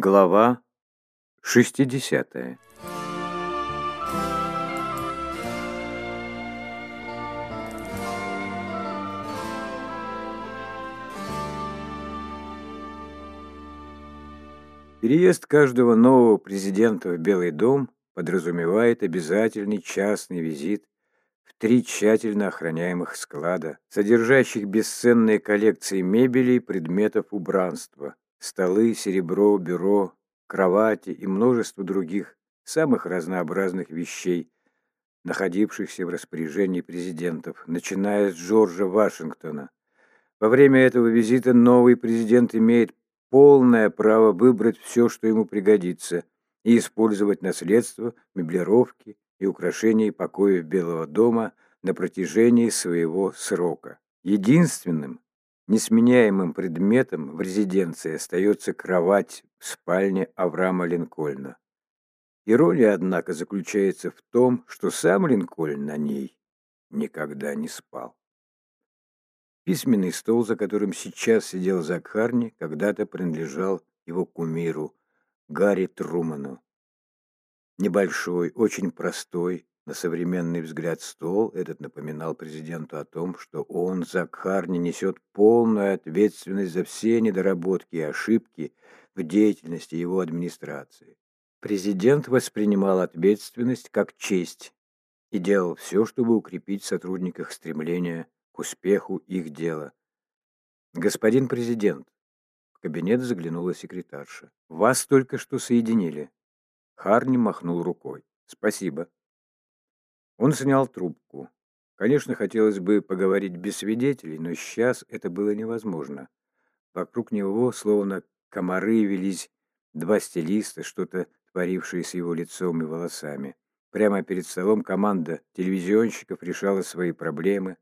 Глава 60 Переезд каждого нового президента в Белый дом подразумевает обязательный частный визит в три тщательно охраняемых склада, содержащих бесценные коллекции мебели и предметов убранства, столы, серебро, бюро, кровати и множество других самых разнообразных вещей, находившихся в распоряжении президентов, начиная с Джорджа Вашингтона. Во время этого визита новый президент имеет полное право выбрать все, что ему пригодится, и использовать наследство, меблировки и украшения покоев Белого дома на протяжении своего срока. Единственным, Несменяемым предметом в резиденции остается кровать в спальне Авраама Линкольна. Ирония, однако, заключается в том, что сам Линкольн на ней никогда не спал. Письменный стол, за которым сейчас сидел Зак Харни, когда-то принадлежал его кумиру Гарри Труману. Небольшой, очень простой, на современный взгляд стол этот напоминал президенту о том, что он, Зак Харни, несет полную ответственность за все недоработки и ошибки в деятельности его администрации. Президент воспринимал ответственность как честь и делал все, чтобы укрепить в сотрудниках стремление к успеху их дела. «Господин президент», в кабинет заглянула секретарша, «вас только что соединили». Харни махнул рукой. «Спасибо». Он снял трубку. Конечно, хотелось бы поговорить без свидетелей, но сейчас это было невозможно. Вокруг него, словно комары, велись два стилиста, что-то творившие с его лицом и волосами. Прямо перед столом команда телевизионщиков решала свои проблемы,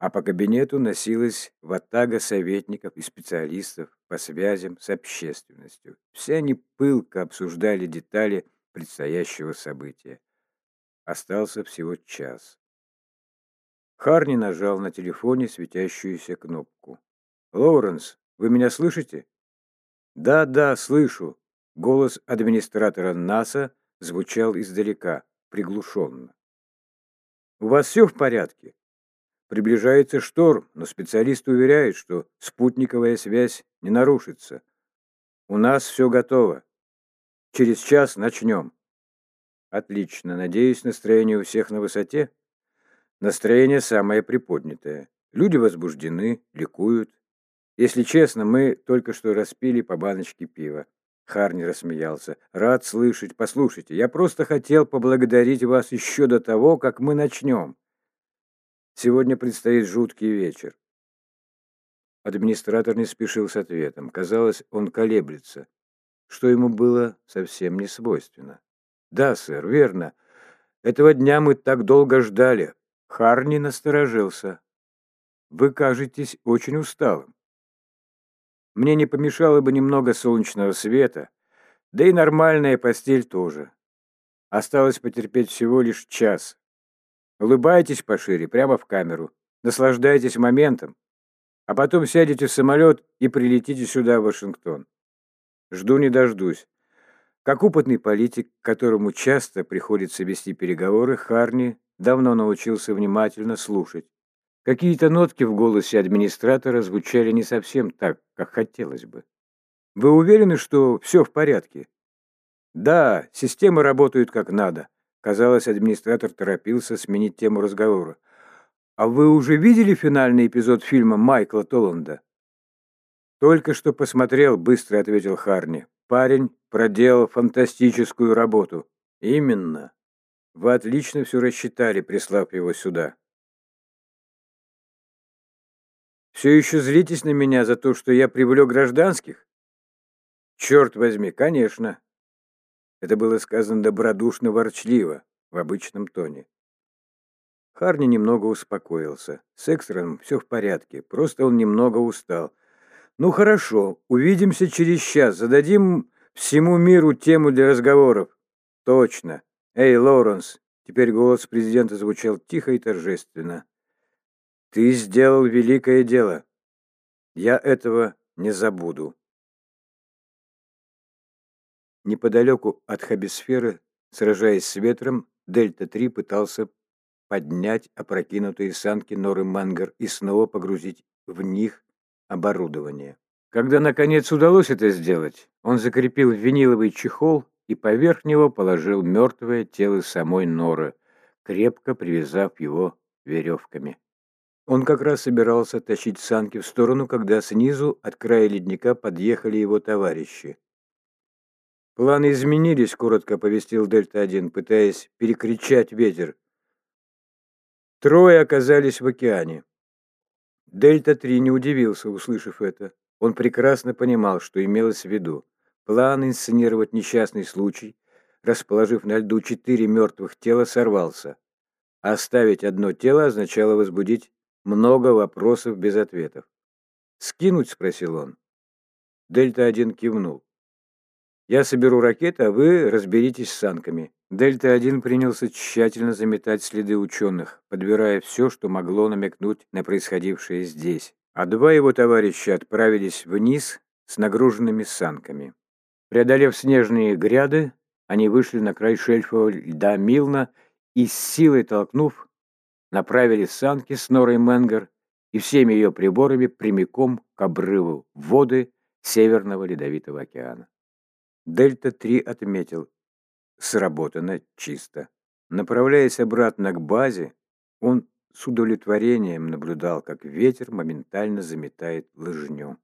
а по кабинету носилась ватага советников и специалистов по связям с общественностью. Все они пылко обсуждали детали предстоящего события. Остался всего час. Харни нажал на телефоне светящуюся кнопку. «Лоуренс, вы меня слышите?» «Да, да, слышу». Голос администратора НАСА звучал издалека, приглушенно. «У вас все в порядке?» Приближается шторм, но специалисты уверяют, что спутниковая связь не нарушится. У нас все готово. Через час начнем. Отлично. Надеюсь, настроение у всех на высоте? Настроение самое приподнятое. Люди возбуждены, ликуют. Если честно, мы только что распили по баночке пива. Харни рассмеялся. «Рад слышать. Послушайте, я просто хотел поблагодарить вас еще до того, как мы начнем. Сегодня предстоит жуткий вечер». Администратор не спешил с ответом. Казалось, он колеблется, что ему было совсем не свойственно. «Да, сэр, верно. Этого дня мы так долго ждали». Харни насторожился. «Вы кажетесь очень усталым. Мне не помешало бы немного солнечного света, да и нормальная постель тоже. Осталось потерпеть всего лишь час. Улыбайтесь пошире, прямо в камеру. Наслаждайтесь моментом. А потом сядете в самолет и прилетите сюда, в Вашингтон. Жду не дождусь. Как опытный политик, которому часто приходится вести переговоры, Харни давно научился внимательно слушать. Какие-то нотки в голосе администратора звучали не совсем так, как хотелось бы. «Вы уверены, что все в порядке?» «Да, системы работают как надо». Казалось, администратор торопился сменить тему разговора. «А вы уже видели финальный эпизод фильма Майкла Толланда?» «Только что посмотрел», — быстро ответил Харни. Парень проделал фантастическую работу. Именно. Вы отлично все рассчитали, прислав его сюда. Все еще злитесь на меня за то, что я привлек гражданских? Черт возьми, конечно. Это было сказано добродушно-ворчливо, в обычном тоне. Харни немного успокоился. С Экстроном все в порядке, просто он немного устал. Ну хорошо, увидимся через час. Зададим всему миру тему для разговоров. Точно. Эй, Лоуренс. Теперь голос президента звучал тихо и торжественно. Ты сделал великое дело. Я этого не забуду. Неподалеку от хабисферы, сражаясь с ветром, Дельта-3 пытался поднять опрокинутые санки Норы Мангар и снова погрузить в них оборудование. Когда, наконец, удалось это сделать, он закрепил виниловый чехол и поверх него положил мертвое тело самой Норы, крепко привязав его веревками. Он как раз собирался тащить санки в сторону, когда снизу от края ледника подъехали его товарищи. «Планы изменились», — коротко повестил Дельта-1, пытаясь перекричать ветер. Трое оказались в океане. Дельта-3 не удивился, услышав это. Он прекрасно понимал, что имелось в виду. План инсценировать несчастный случай, расположив на льду четыре мертвых тела, сорвался. Оставить одно тело означало возбудить много вопросов без ответов. «Скинуть?» — спросил он. Дельта-1 кивнул. «Я соберу ракеты, а вы разберитесь с санками». Дельта-1 принялся тщательно заметать следы ученых, подбирая все, что могло намекнуть на происходившее здесь. А два его товарища отправились вниз с нагруженными санками. Преодолев снежные гряды, они вышли на край шельфового льда Милна и, с силой толкнув, направили санки с Норой Менгер и всеми ее приборами прямиком к обрыву воды Северного Ледовитого океана. Дельта-3 отметил, сработано чисто. Направляясь обратно к базе, он с удовлетворением наблюдал, как ветер моментально заметает лыжню.